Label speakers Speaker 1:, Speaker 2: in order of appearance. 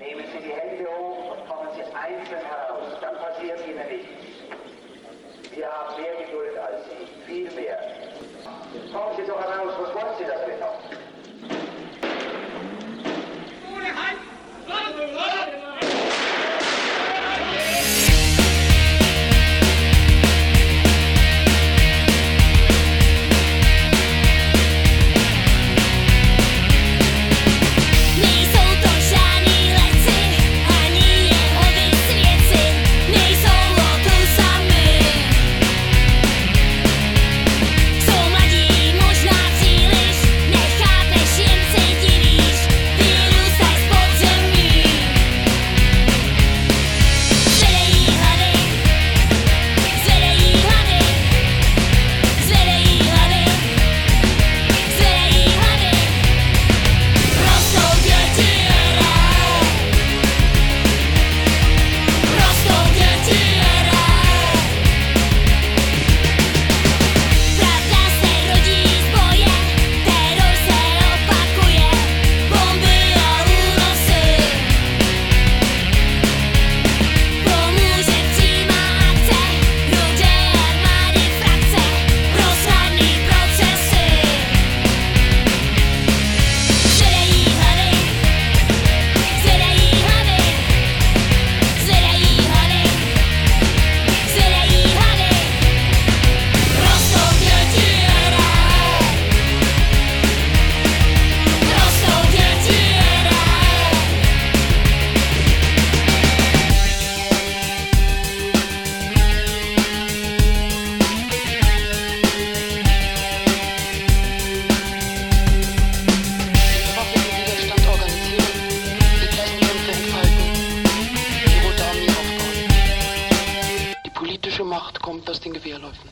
Speaker 1: Nehmen Sie die Hände hoch und kommen Sie einzeln heraus, dann passiert Ihnen nichts. Wir haben mehr Geduld als Sie, viel mehr.
Speaker 2: politische Macht kommt aus den Gewehrläufen.